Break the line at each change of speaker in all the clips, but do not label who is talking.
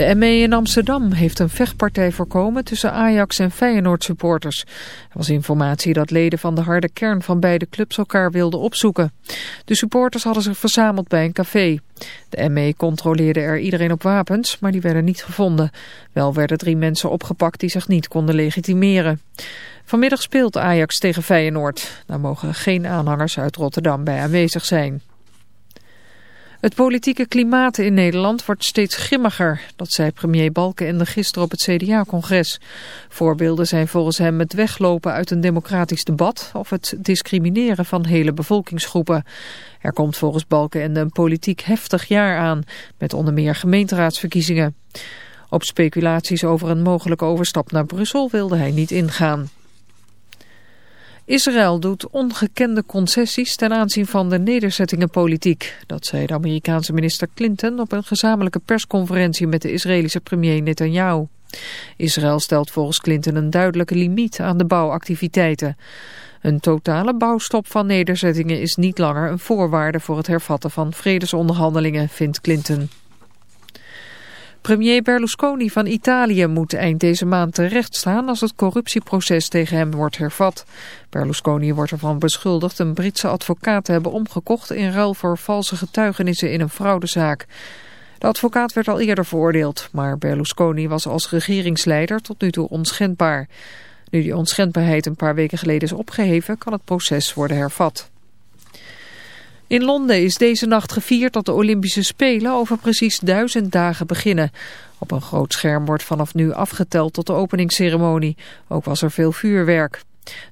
De ME in Amsterdam heeft een vechtpartij voorkomen tussen Ajax en Feyenoord supporters. Er was informatie dat leden van de harde kern van beide clubs elkaar wilden opzoeken. De supporters hadden zich verzameld bij een café. De ME controleerde er iedereen op wapens, maar die werden niet gevonden. Wel werden drie mensen opgepakt die zich niet konden legitimeren. Vanmiddag speelt Ajax tegen Feyenoord. Daar mogen geen aanhangers uit Rotterdam bij aanwezig zijn. Het politieke klimaat in Nederland wordt steeds grimmiger, dat zei premier Balkenende gisteren op het CDA-congres. Voorbeelden zijn volgens hem het weglopen uit een democratisch debat of het discrimineren van hele bevolkingsgroepen. Er komt volgens Balkenende een politiek heftig jaar aan, met onder meer gemeenteraadsverkiezingen. Op speculaties over een mogelijke overstap naar Brussel wilde hij niet ingaan. Israël doet ongekende concessies ten aanzien van de nederzettingenpolitiek. Dat zei de Amerikaanse minister Clinton op een gezamenlijke persconferentie met de Israëlische premier Netanyahu. Israël stelt volgens Clinton een duidelijke limiet aan de bouwactiviteiten. Een totale bouwstop van nederzettingen is niet langer een voorwaarde voor het hervatten van vredesonderhandelingen, vindt Clinton. Premier Berlusconi van Italië moet eind deze maand terecht staan als het corruptieproces tegen hem wordt hervat. Berlusconi wordt ervan beschuldigd een Britse advocaat te hebben omgekocht in ruil voor valse getuigenissen in een fraudezaak. De advocaat werd al eerder veroordeeld, maar Berlusconi was als regeringsleider tot nu toe onschendbaar. Nu die onschendbaarheid een paar weken geleden is opgeheven, kan het proces worden hervat. In Londen is deze nacht gevierd dat de Olympische Spelen over precies duizend dagen beginnen. Op een groot scherm wordt vanaf nu afgeteld tot de openingsceremonie. Ook was er veel vuurwerk.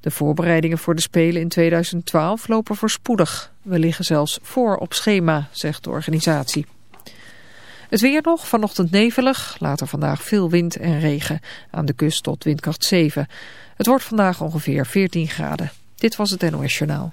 De voorbereidingen voor de Spelen in 2012 lopen voorspoedig. We liggen zelfs voor op schema, zegt de organisatie. Het weer nog, vanochtend nevelig, later vandaag veel wind en regen. Aan de kust tot windkracht 7. Het wordt vandaag ongeveer 14 graden. Dit was het NOS Journaal.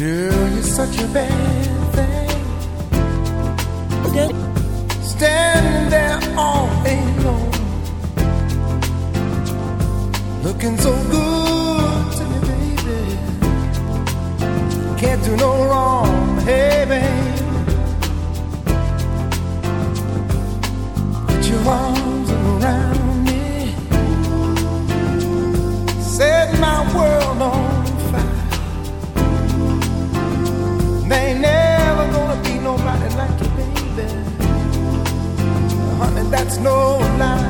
Girl, you're such a bad thing. Standing there all alone. Looking so good to me, baby. Can't do no wrong, hey, baby. Put your arms around me. Set my world on There ain't never gonna be nobody like you, baby. Honey, that's no lie.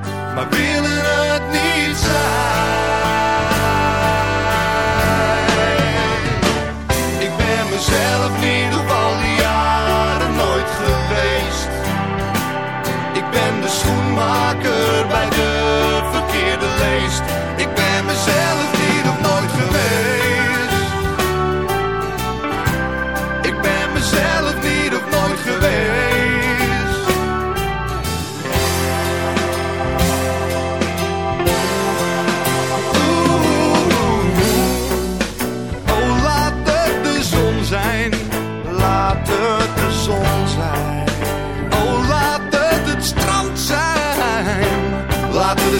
maar willen het niet zijn. Ik ben mezelf niet op al die jaren nooit geweest. Ik ben de schoenmaker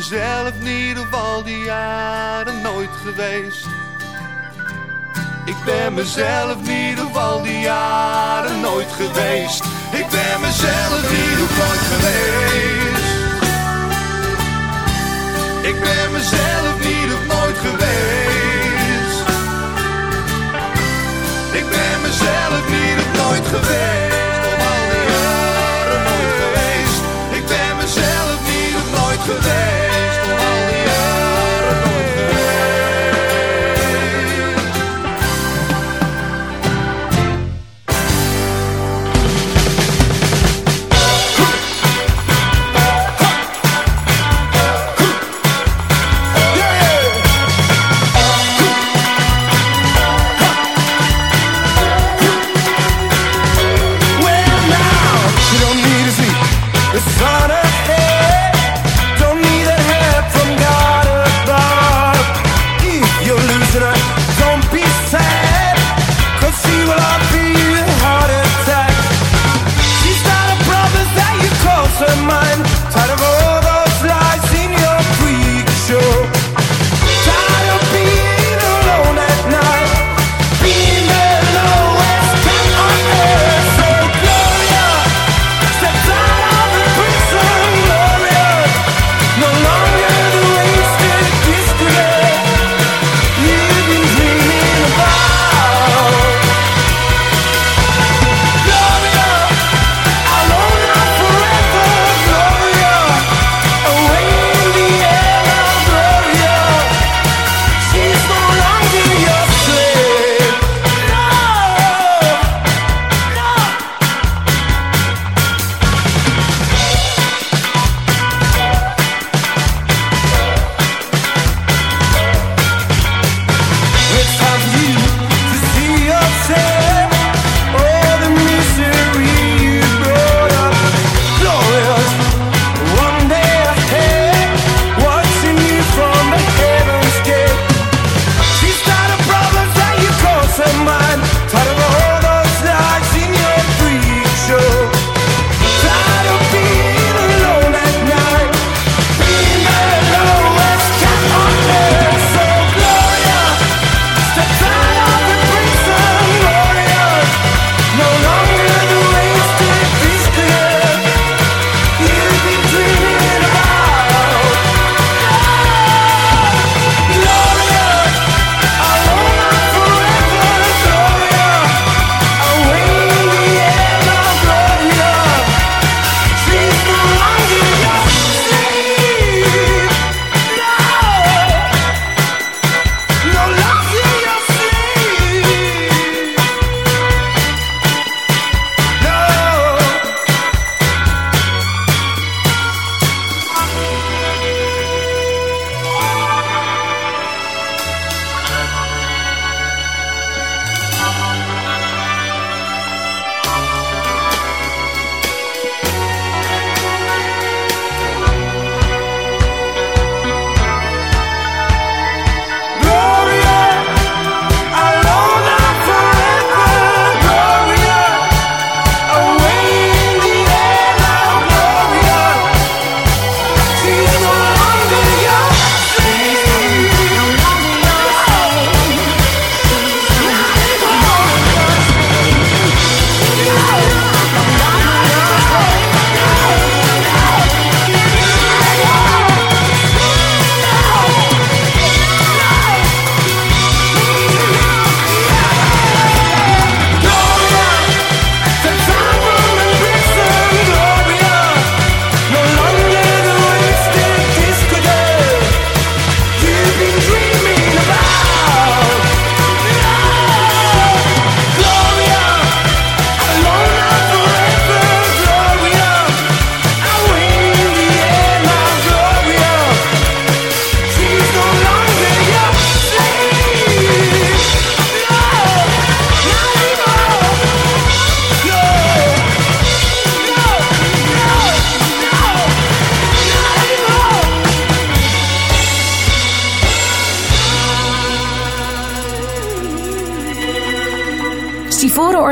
Mezelf niet op al die jaren nooit geweest. Ik ben mezelf niet op al die jaren nooit geweest. Ik ben mezelf niet op nooit geweest. Ik ben mezelf niet op nooit geweest. Ik ben mezelf niet op nooit geweest. Al die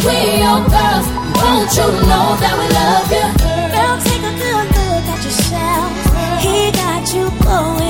We your girls. Won't you know that we love you? Girl,
take a good look at yourself. He got you going.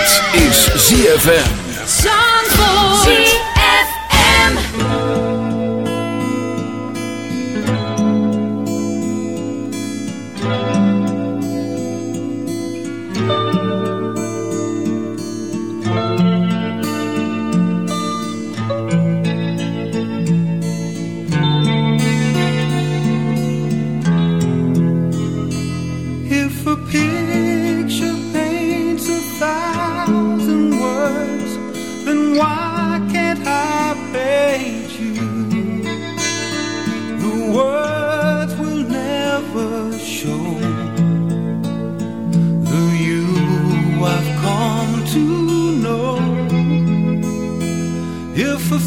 Dit is ZFM.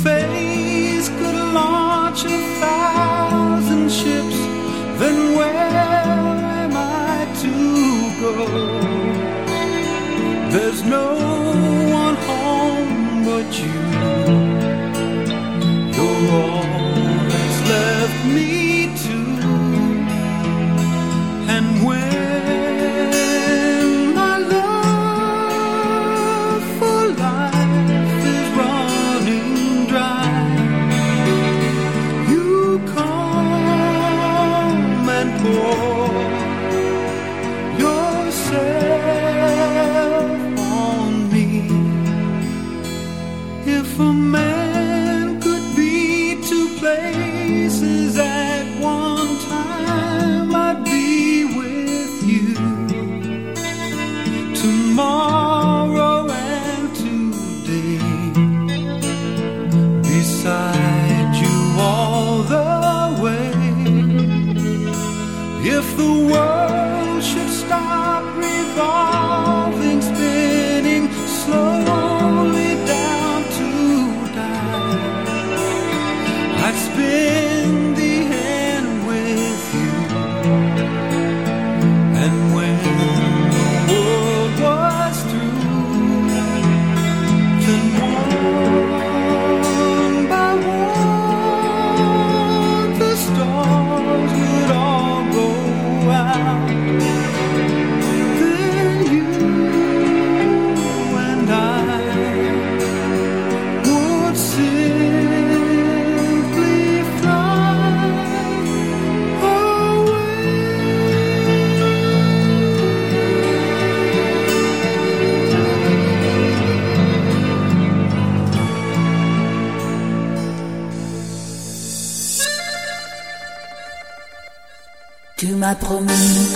face could launch a thousand ships, then where am I to go? There's no one home but you. beside you all the way. If the world
promis.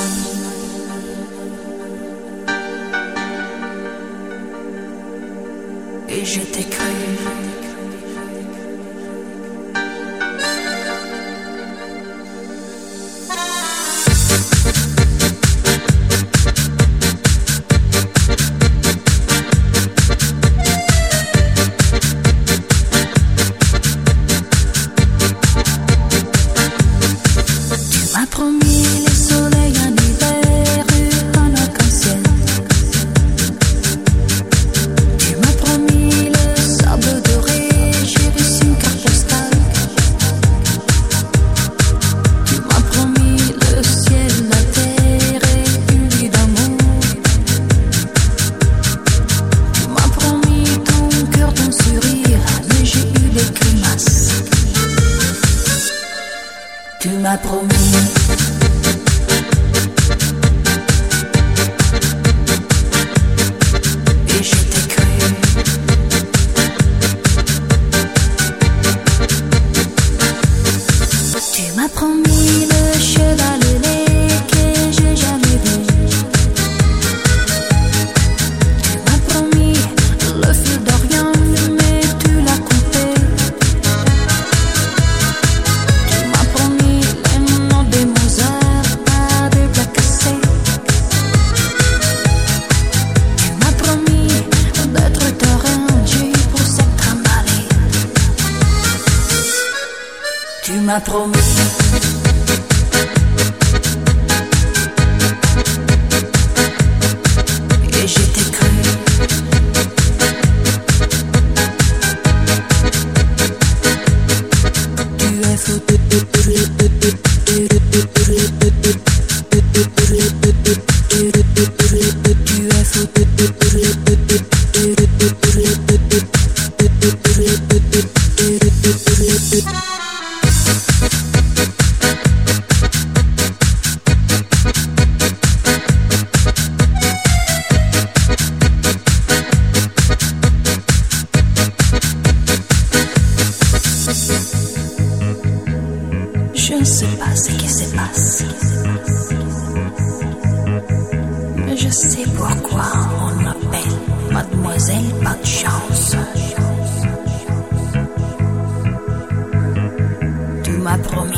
m'as promis,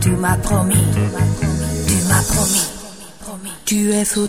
tu m'as promis, tu m'as promis, tu es fou.